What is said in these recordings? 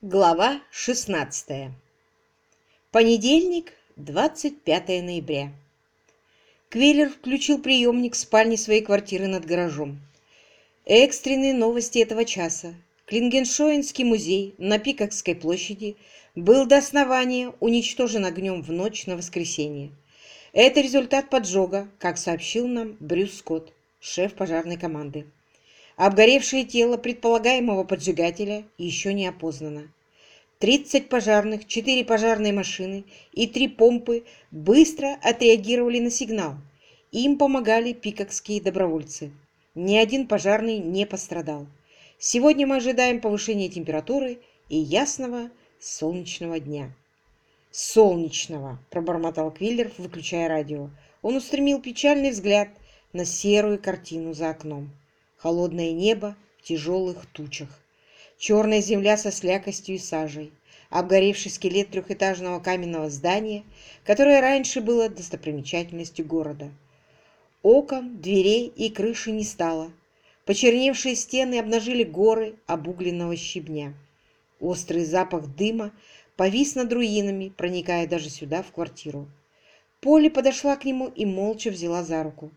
Глава 16. Понедельник, 25 ноября. Квеллер включил приемник в спальне своей квартиры над гаражом. Экстренные новости этого часа. Клингеншоинский музей на Пикокской площади был до основания уничтожен огнем в ночь на воскресенье. Это результат поджога, как сообщил нам Брюс Скотт, шеф пожарной команды. Обгоревшее тело предполагаемого поджигателя еще не опознано. 30 пожарных, 4 пожарные машины и 3 помпы быстро отреагировали на сигнал. Им помогали пикокские добровольцы. Ни один пожарный не пострадал. Сегодня мы ожидаем повышения температуры и ясного солнечного дня. «Солнечного!» – пробормотал Квиллер, выключая радио. Он устремил печальный взгляд на серую картину за окном холодное небо в тяжелых тучах, черная земля со слякостью и сажей, обгоревший скелет трехэтажного каменного здания, которое раньше было достопримечательностью города. Окон, дверей и крыши не стало. Почерневшие стены обнажили горы обугленного щебня. Острый запах дыма повис над руинами, проникая даже сюда, в квартиру. Полли подошла к нему и молча взяла за руку.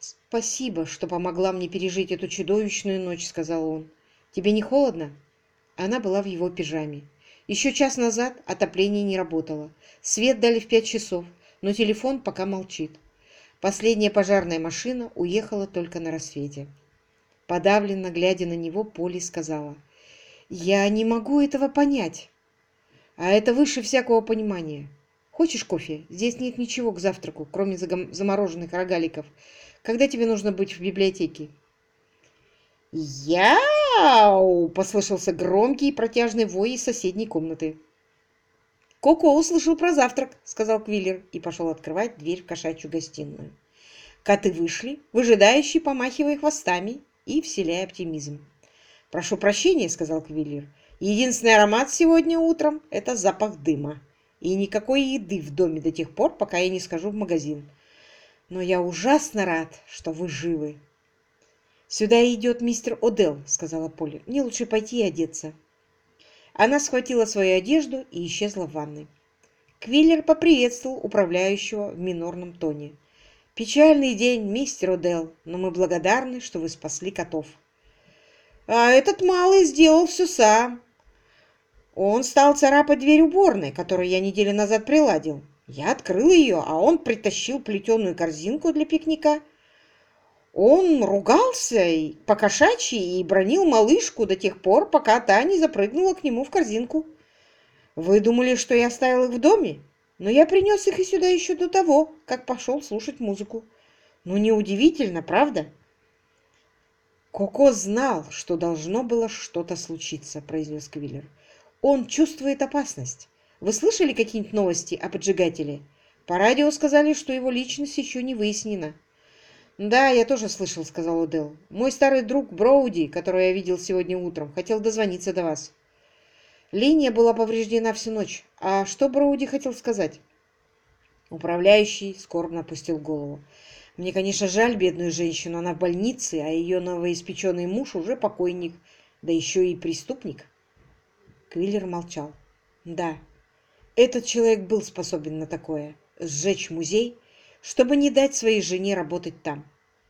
«Спасибо, что помогла мне пережить эту чудовищную ночь», — сказал он. «Тебе не холодно?» Она была в его пижаме. Еще час назад отопление не работало. Свет дали в пять часов, но телефон пока молчит. Последняя пожарная машина уехала только на рассвете. Подавленно глядя на него, Поли сказала, «Я не могу этого понять. А это выше всякого понимания. Хочешь кофе? Здесь нет ничего к завтраку, кроме замороженных рогаликов. Когда тебе нужно быть в библиотеке?» «Яу!» — послышался громкий и протяжный вой из соседней комнаты. «Коко услышал про завтрак», — сказал Квиллер и пошел открывать дверь в кошачью гостиную. Коты вышли, выжидающие, помахивая хвостами и вселяя оптимизм. «Прошу прощения», — сказал Квиллер. «Единственный аромат сегодня утром — это запах дыма. И никакой еды в доме до тех пор, пока я не схожу в магазин но я ужасно рад, что вы живы. «Сюда идет мистер Одел», — сказала Полли. «Мне лучше пойти и одеться». Она схватила свою одежду и исчезла в ванной. Квиллер поприветствовал управляющего в минорном тоне. «Печальный день, мистер Одел, но мы благодарны, что вы спасли котов». «А этот малый сделал все сам. Он стал царапать дверь уборной, которую я неделю назад приладил. Я открыл ее, а он притащил плетеную корзинку для пикника. Он ругался и покошачьи и бронил малышку до тех пор, пока та не запрыгнула к нему в корзинку. Вы думали, что я оставил их в доме? Но я принес их и сюда еще до того, как пошел слушать музыку. Ну, неудивительно, правда? Коко знал, что должно было что-то случиться, произнес Квиллер. Он чувствует опасность. Вы слышали какие-нибудь новости о поджигателе? По радио сказали, что его личность еще не выяснена. «Да, я тоже слышал», — сказал Удел. «Мой старый друг Броуди, которого я видел сегодня утром, хотел дозвониться до вас». Линия была повреждена всю ночь. А что Броуди хотел сказать? Управляющий скорбно опустил голову. Мне, конечно, жаль бедную женщину. Она в больнице, а ее новоиспеченный муж уже покойник, да еще и преступник. Квиллер молчал. Да, этот человек был способен на такое – сжечь музей, чтобы не дать своей жене работать там.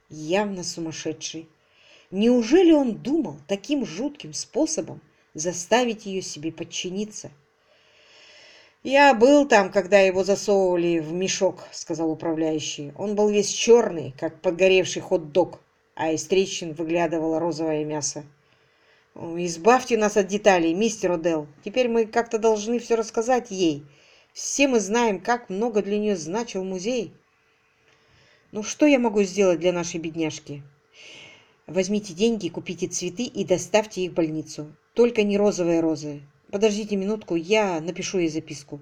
Явно сумасшедший. Неужели он думал таким жутким способом заставить ее себе подчиниться? «Я был там, когда его засовывали в мешок», — сказал управляющий. «Он был весь черный, как подгоревший хот-дог, а из трещин выглядывало розовое мясо. «Избавьте нас от деталей, мистер Одел. Теперь мы как-то должны все рассказать ей. Все мы знаем, как много для нее значил музей». «Ну что я могу сделать для нашей бедняжки?» «Возьмите деньги, купите цветы и доставьте их в больницу. Только не розовые розы. Подождите минутку, я напишу ей записку».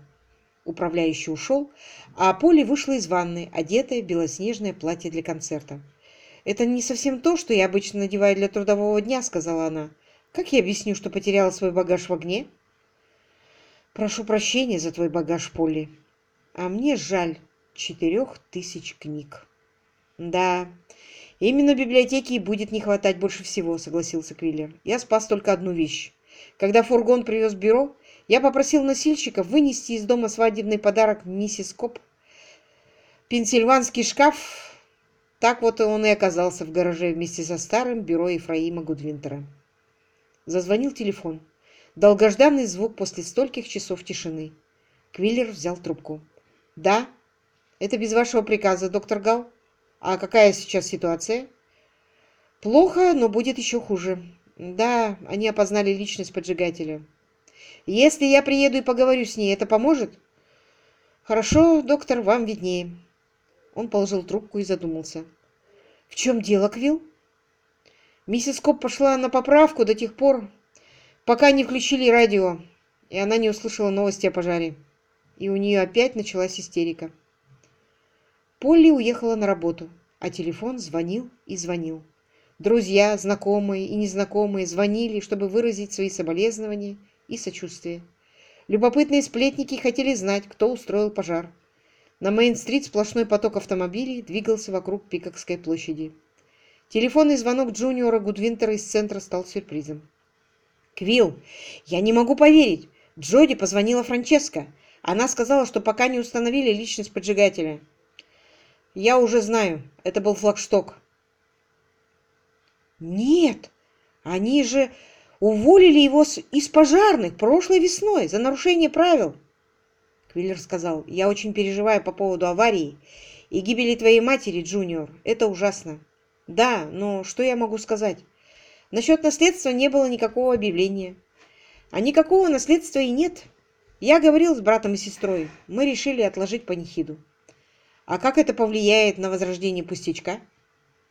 Управляющий ушел, а Поли вышла из ванны, одетая в белоснежное платье для концерта. «Это не совсем то, что я обычно надеваю для трудового дня», — сказала она. Как я объясню, что потеряла свой багаж в огне? Прошу прощения за твой багаж, Полли. А мне жаль четырех тысяч книг. Да, именно в библиотеке и будет не хватать больше всего, согласился Квиллер. Я спас только одну вещь. Когда фургон привез бюро, я попросил носильщика вынести из дома свадебный подарок миссис Коп. Пенсильванский шкаф. Так вот он и оказался в гараже вместе со старым бюро Ефраима Гудвинтера. Зазвонил телефон. Долгожданный звук после стольких часов тишины. Квиллер взял трубку. «Да, это без вашего приказа, доктор Гал. А какая сейчас ситуация?» «Плохо, но будет еще хуже. Да, они опознали личность поджигателя. Если я приеду и поговорю с ней, это поможет?» «Хорошо, доктор, вам виднее». Он положил трубку и задумался. «В чем дело, Квилл?» Миссис Коп пошла на поправку до тех пор, пока не включили радио, и она не услышала новости о пожаре. И у нее опять началась истерика. Полли уехала на работу, а телефон звонил и звонил. Друзья, знакомые и незнакомые звонили, чтобы выразить свои соболезнования и сочувствие. Любопытные сплетники хотели знать, кто устроил пожар. На Мейн-стрит сплошной поток автомобилей двигался вокруг Пикокской площади. Телефонный звонок Джуниора Гудвинтера из центра стал сюрпризом. «Квилл, я не могу поверить! Джоди позвонила Франческо. Она сказала, что пока не установили личность поджигателя». «Я уже знаю. Это был флагшток». «Нет! Они же уволили его из пожарных прошлой весной за нарушение правил!» Квиллер сказал, «Я очень переживаю по поводу аварии и гибели твоей матери, Джуниор. Это ужасно. Да, но что я могу сказать? Насчет наследства не было никакого объявления. А никакого наследства и нет. Я говорил с братом и сестрой. Мы решили отложить панихиду. А как это повлияет на возрождение пустячка?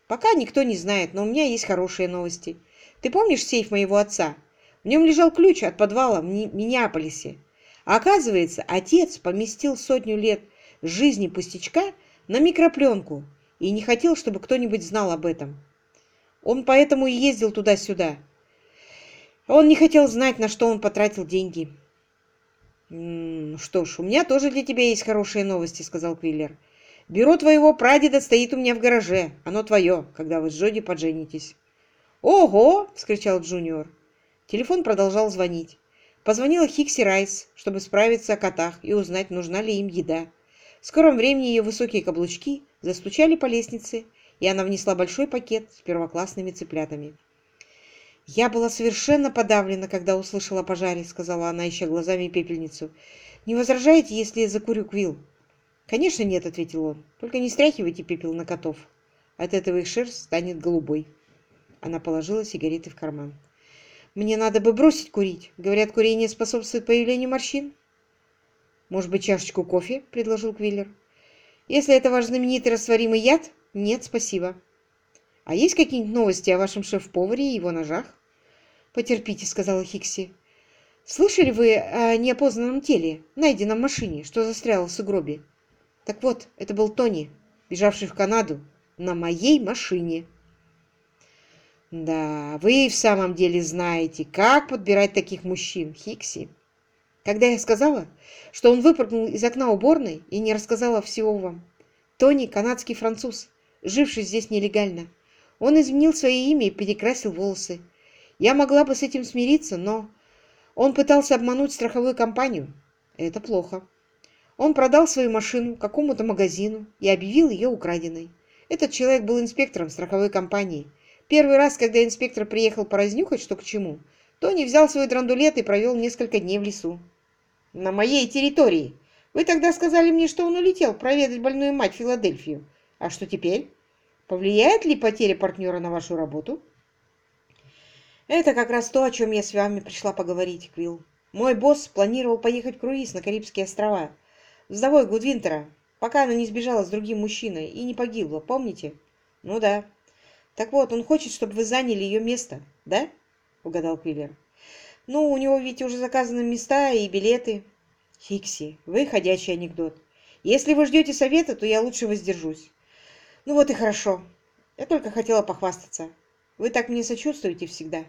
Пока никто не знает, но у меня есть хорошие новости. Ты помнишь сейф моего отца? В нем лежал ключ от подвала в Миннеаполисе. А оказывается, отец поместил сотню лет жизни пустячка на микропленку и не хотел, чтобы кто-нибудь знал об этом. Он поэтому и ездил туда-сюда. Он не хотел знать, на что он потратил деньги. «Что ж, у меня тоже для тебя есть хорошие новости», — сказал Квиллер. «Бюро твоего прадеда стоит у меня в гараже. Оно твое, когда вы с Джоди поженитесь». «Ого!» — вскричал Джуниор. Телефон продолжал звонить. Позвонила Хикси Райс, чтобы справиться о котах и узнать, нужна ли им еда. В скором времени ее высокие каблучки застучали по лестнице, и она внесла большой пакет с первоклассными цыплятами. «Я была совершенно подавлена, когда услышала о пожаре», — сказала она, ища глазами пепельницу. «Не возражаете, если я закурю квилл?» «Конечно нет», — ответил он. «Только не стряхивайте пепел на котов. От этого их шерсть станет голубой». Она положила сигареты в карман. Мне надо бы бросить курить. Говорят, курение способствует появлению морщин. Может быть, чашечку кофе? Предложил Квиллер. Если это ваш знаменитый растворимый яд, нет, спасибо. А есть какие-нибудь новости о вашем шеф-поваре и его ножах? Потерпите, сказала Хикси. Слышали вы о неопознанном теле, найденном в машине, что застряло в сугробе? Так вот, это был Тони, бежавший в Канаду на моей машине. Да, вы в самом деле знаете, как подбирать таких мужчин, Хикси. Когда я сказала, что он выпрыгнул из окна уборной и не рассказала всего вам. Тони – канадский француз, живший здесь нелегально. Он изменил свое имя и перекрасил волосы. Я могла бы с этим смириться, но он пытался обмануть страховую компанию. Это плохо. Он продал свою машину какому-то магазину и объявил ее украденной. Этот человек был инспектором страховой компании – Первый раз, когда инспектор приехал поразнюхать, что к чему, Тони взял свой драндулет и провел несколько дней в лесу. «На моей территории. Вы тогда сказали мне, что он улетел проведать больную мать в Филадельфию. А что теперь? Повлияет ли потеря партнера на вашу работу?» «Это как раз то, о чем я с вами пришла поговорить, Квилл. Мой босс планировал поехать в круиз на Карибские острова вдовой Гудвинтера, пока она не сбежала с другим мужчиной и не погибла, помните? Ну да, так вот, он хочет, чтобы вы заняли ее место, да? Угадал Квиллер. Ну, у него ведь уже заказаны места и билеты. Хикси, вы ходячий анекдот. Если вы ждете совета, то я лучше воздержусь. Ну вот и хорошо. Я только хотела похвастаться. Вы так мне сочувствуете всегда.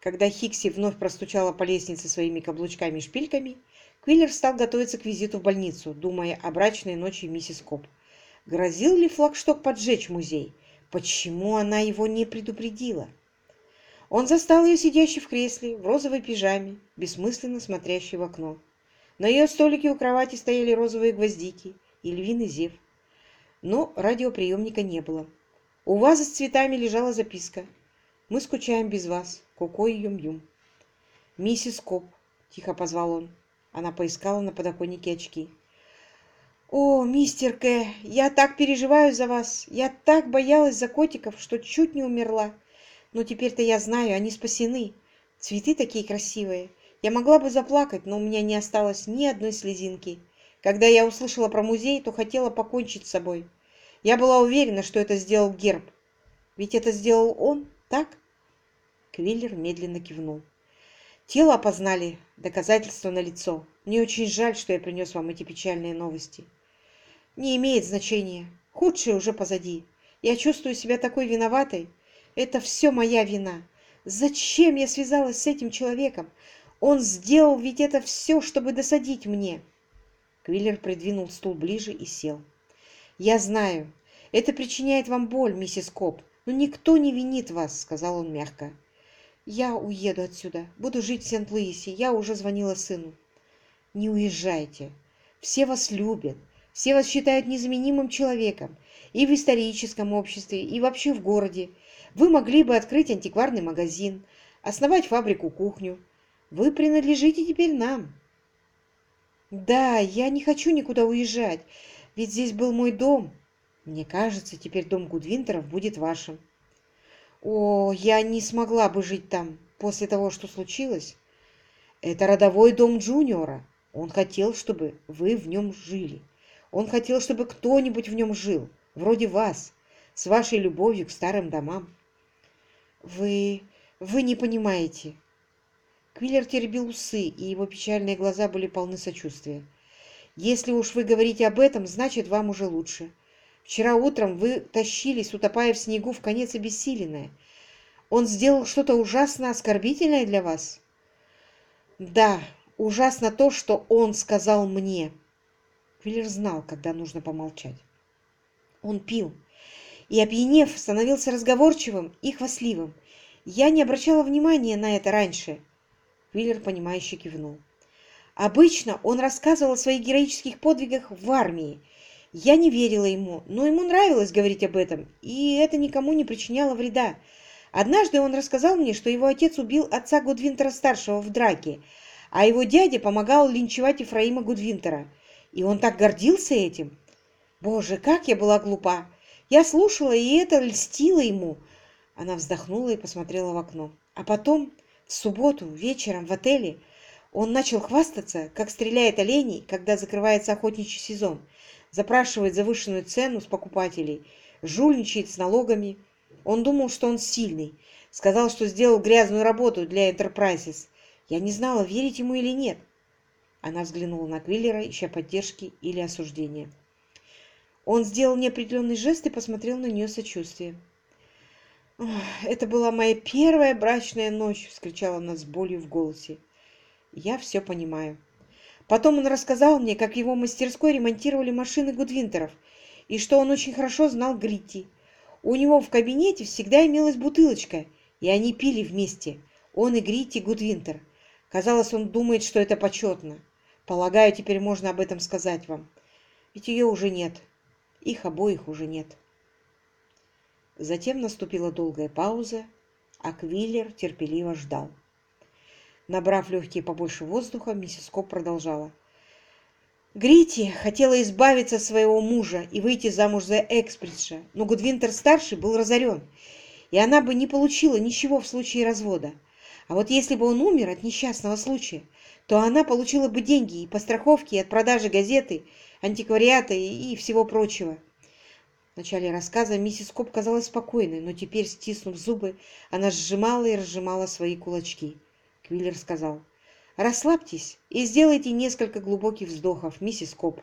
Когда Хикси вновь простучала по лестнице своими каблучками и шпильками, Квиллер стал готовиться к визиту в больницу, думая о брачной ночи миссис Коп. Грозил ли флагшток поджечь музей? Почему она его не предупредила? Он застал ее сидящей в кресле, в розовой пижаме, бессмысленно смотрящей в окно. На ее столике у кровати стояли розовые гвоздики и львиный зев. Но радиоприемника не было. У вазы с цветами лежала записка. «Мы скучаем без вас. Коко и Юм-Юм». «Миссис Коп», — тихо позвал он. Она поискала на подоконнике очки. «О, мистер К, я так переживаю за вас. Я так боялась за котиков, что чуть не умерла. Но теперь-то я знаю, они спасены. Цветы такие красивые. Я могла бы заплакать, но у меня не осталось ни одной слезинки. Когда я услышала про музей, то хотела покончить с собой. Я была уверена, что это сделал Герб. Ведь это сделал он, так?» Квиллер медленно кивнул. Тело опознали, доказательства налицо. Мне очень жаль, что я принес вам эти печальные новости. Не имеет значения. Худшее уже позади. Я чувствую себя такой виноватой. Это все моя вина. Зачем я связалась с этим человеком? Он сделал ведь это все, чтобы досадить мне. Квиллер придвинул стул ближе и сел. «Я знаю, это причиняет вам боль, миссис Коп, но никто не винит вас», — сказал он мягко. Я уеду отсюда. Буду жить в Сент-Луисе. Я уже звонила сыну. Не уезжайте. Все вас любят. Все вас считают незаменимым человеком. И в историческом обществе, и вообще в городе. Вы могли бы открыть антикварный магазин, основать фабрику-кухню. Вы принадлежите теперь нам. Да, я не хочу никуда уезжать, ведь здесь был мой дом. Мне кажется, теперь дом Гудвинтеров будет вашим. О, я не смогла бы жить там после того, что случилось. Это родовой дом Джуниора. Он хотел, чтобы вы в нем жили. Он хотел, чтобы кто-нибудь в нем жил, вроде вас, с вашей любовью к старым домам. Вы... вы не понимаете. Квиллер теребил усы, и его печальные глаза были полны сочувствия. Если уж вы говорите об этом, значит, вам уже лучше. Вчера утром вы тащились, утопая в снегу, в конец обессиленная. Он сделал что-то ужасно оскорбительное для вас? Да, ужасно то, что он сказал мне. Квиллер знал, когда нужно помолчать. Он пил и, опьянев, становился разговорчивым и хвастливым. Я не обращала внимания на это раньше. Квиллер, понимающе кивнул. Обычно он рассказывал о своих героических подвигах в армии я не верила ему, но ему нравилось говорить об этом, и это никому не причиняло вреда. Однажды он рассказал мне, что его отец убил отца Гудвинтера-старшего в драке, а его дядя помогал линчевать Ефраима Гудвинтера. И он так гордился этим. Боже, как я была глупа! Я слушала, и это льстило ему. Она вздохнула и посмотрела в окно. А потом, в субботу, вечером в отеле, он начал хвастаться, как стреляет оленей, когда закрывается охотничий сезон – запрашивает завышенную цену с покупателей, жульничает с налогами. Он думал, что он сильный. Сказал, что сделал грязную работу для Enterprises. Я не знала, верить ему или нет. Она взглянула на Квиллера, ища поддержки или осуждения. Он сделал неопределенный жест и посмотрел на нее сочувствие. «Это была моя первая брачная ночь!» — вскричала она с болью в голосе. «Я все понимаю. Потом он рассказал мне, как в его мастерской ремонтировали машины Гудвинтеров, и что он очень хорошо знал Гритти. У него в кабинете всегда имелась бутылочка, и они пили вместе, он и Гритти Гудвинтер. Казалось, он думает, что это почетно. Полагаю, теперь можно об этом сказать вам. Ведь ее уже нет. Их обоих уже нет. Затем наступила долгая пауза, а Квиллер терпеливо ждал. Набрав легкие побольше воздуха, миссис Коп продолжала. Грити хотела избавиться от своего мужа и выйти замуж за Экспридша, но Гудвинтер-старший был разорен, и она бы не получила ничего в случае развода. А вот если бы он умер от несчастного случая, то она получила бы деньги и по страховке, и от продажи газеты, антиквариата и, и всего прочего. В начале рассказа миссис Коп казалась спокойной, но теперь, стиснув зубы, она сжимала и разжимала свои кулачки. Квиллер сказал. «Расслабьтесь и сделайте несколько глубоких вздохов, миссис Коп.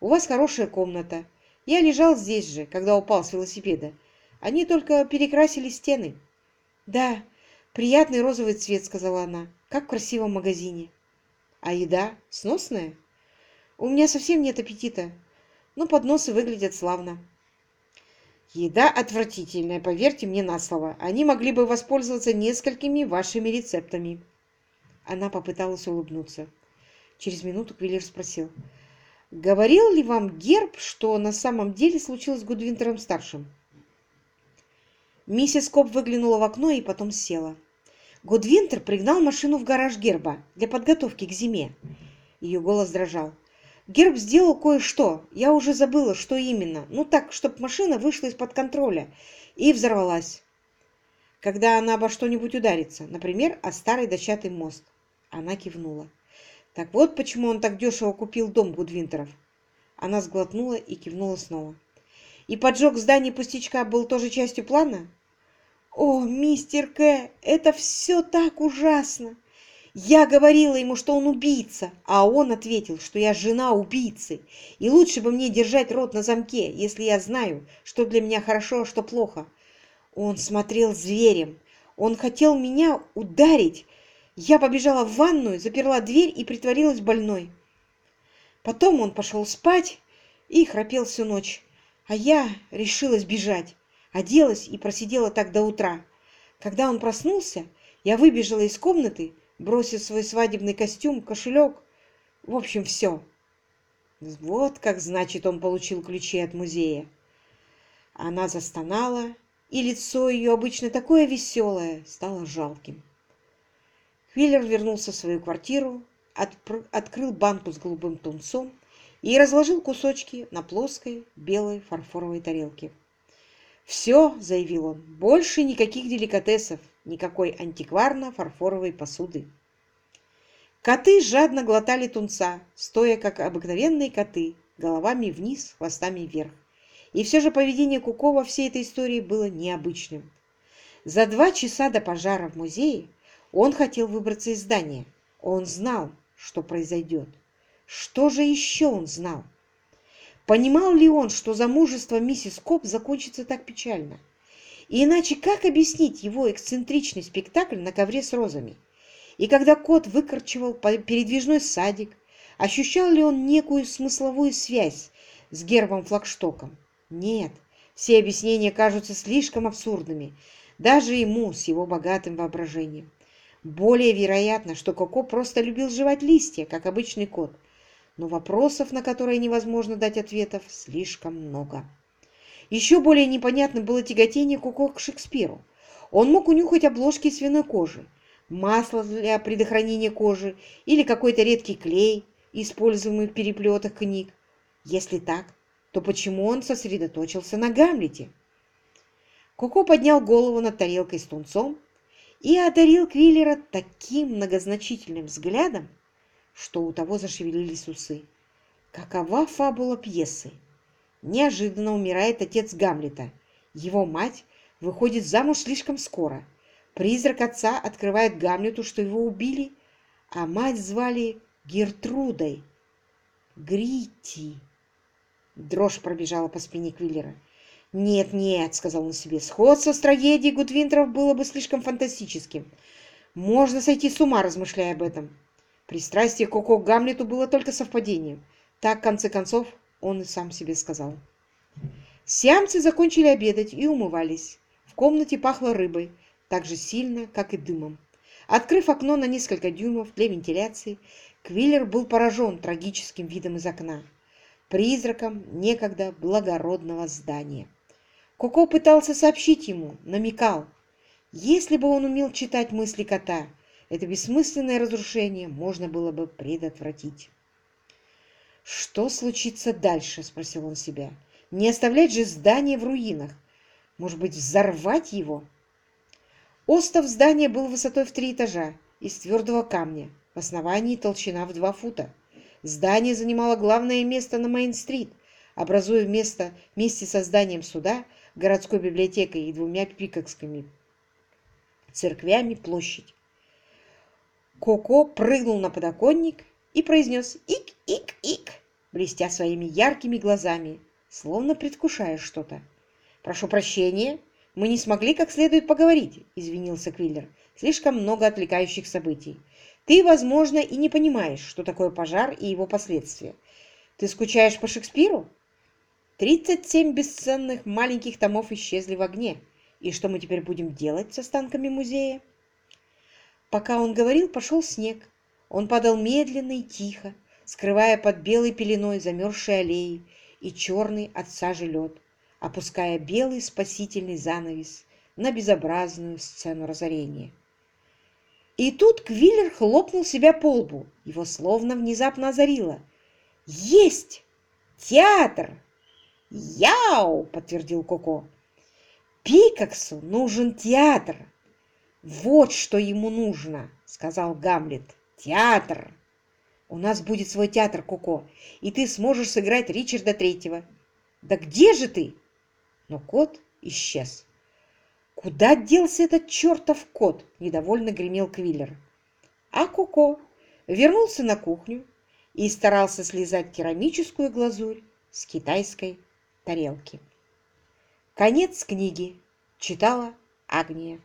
У вас хорошая комната. Я лежал здесь же, когда упал с велосипеда. Они только перекрасили стены». «Да, приятный розовый цвет», — сказала она, — «как в красивом магазине». «А еда сносная?» «У меня совсем нет аппетита, но подносы выглядят славно». Еда отвратительная, поверьте мне на слово. Они могли бы воспользоваться несколькими вашими рецептами. Она попыталась улыбнуться. Через минуту Квиллер спросил. «Говорил ли вам Герб, что на самом деле случилось с Гудвинтером-старшим?» Миссис Коп выглянула в окно и потом села. Гудвинтер пригнал машину в гараж Герба для подготовки к зиме. Ее голос дрожал. Герб сделал кое-что. Я уже забыла, что именно. Ну так, чтобы машина вышла из-под контроля и взорвалась. Когда она обо что-нибудь ударится, например, о старый дощатый мост. Она кивнула. Так вот, почему он так дешево купил дом Гудвинтеров. Она сглотнула и кивнула снова. И поджог здания пустячка был тоже частью плана? О, мистер К, это все так ужасно! Я говорила ему, что он убийца, а он ответил, что я жена убийцы, и лучше бы мне держать рот на замке, если я знаю, что для меня хорошо, а что плохо. Он смотрел зверем. Он хотел меня ударить. Я побежала в ванную, заперла дверь и притворилась больной. Потом он пошел спать и храпел всю ночь, а я решилась бежать, оделась и просидела так до утра. Когда он проснулся, я выбежала из комнаты, бросив свой свадебный костюм, кошелек, в общем, все. Вот как, значит, он получил ключи от музея. Она застонала, и лицо ее, обычно такое веселое, стало жалким. Квиллер вернулся в свою квартиру, открыл банку с голубым тунцом и разложил кусочки на плоской белой фарфоровой тарелке. «Все», — заявил он, — «больше никаких деликатесов, никакой антикварно-фарфоровой посуды». Коты жадно глотали тунца, стоя как обыкновенные коты, головами вниз, хвостами вверх. И все же поведение Куко во всей этой истории было необычным. За два часа до пожара в музее он хотел выбраться из здания. Он знал, что произойдет. Что же еще он знал? Понимал ли он, что замужество миссис Коп закончится так печально? И иначе как объяснить его эксцентричный спектакль на ковре с розами? И когда кот выкорчевал передвижной садик, ощущал ли он некую смысловую связь с гербом флагштоком? Нет, все объяснения кажутся слишком абсурдными, даже ему с его богатым воображением. Более вероятно, что Коко просто любил жевать листья, как обычный кот, но вопросов, на которые невозможно дать ответов, слишком много. Еще более непонятным было тяготение Куко к Шекспиру. Он мог унюхать обложки свиной кожи, масло для предохранения кожи или какой-то редкий клей, используемый в переплетах книг. Если так, то почему он сосредоточился на Гамлете? Коко поднял голову над тарелкой с тунцом и одарил Квиллера таким многозначительным взглядом, что у того зашевелились усы. Какова фабула пьесы? Неожиданно умирает отец Гамлета. Его мать выходит замуж слишком скоро. Призрак отца открывает Гамлету, что его убили, а мать звали Гертрудой. Грити. Дрожь пробежала по спине Квиллера. «Нет, нет», — сказал он себе, — «сходство с трагедией Гудвинтеров было бы слишком фантастическим. Можно сойти с ума, размышляя об этом. Пристрастие Коко к Гамлету было только совпадением. Так, в конце концов, он и сам себе сказал. Сиамцы закончили обедать и умывались. В комнате пахло рыбой, так же сильно, как и дымом. Открыв окно на несколько дюймов для вентиляции, Квиллер был поражен трагическим видом из окна, призраком некогда благородного здания. Коко пытался сообщить ему, намекал. Если бы он умел читать мысли кота, это бессмысленное разрушение можно было бы предотвратить. «Что случится дальше?» – спросил он себя. «Не оставлять же здание в руинах. Может быть, взорвать его?» Остов здания был высотой в три этажа, из твердого камня, в основании толщина в два фута. Здание занимало главное место на Мейн-стрит, образуя место вместе со зданием суда, городской библиотекой и двумя пикокскими церквями площадь. Коко прыгнул на подоконник и произнес «ик-ик-ик», блестя своими яркими глазами, словно предвкушая что-то. «Прошу прощения, мы не смогли как следует поговорить», — извинился Квиллер. «Слишком много отвлекающих событий. Ты, возможно, и не понимаешь, что такое пожар и его последствия. Ты скучаешь по Шекспиру?» 37 бесценных маленьких томов исчезли в огне. И что мы теперь будем делать с останками музея? Пока он говорил, пошел снег. Он падал медленно и тихо, скрывая под белой пеленой замерзшие аллеи и черный от сажи лед, опуская белый спасительный занавес на безобразную сцену разорения. И тут Квиллер хлопнул себя по лбу. Его словно внезапно озарило. «Есть! Театр!» «Яу!» — подтвердил Коко. «Пикаксу нужен театр!» «Вот что ему нужно!» — сказал Гамлет. «Театр!» «У нас будет свой театр, Коко, и ты сможешь сыграть Ричарда Третьего». «Да где же ты?» Но кот исчез. «Куда делся этот чертов кот?» – недовольно гремел Квиллер. А Коко вернулся на кухню и старался слезать керамическую глазурь с китайской тарелки. Конец книги. Читала Агния.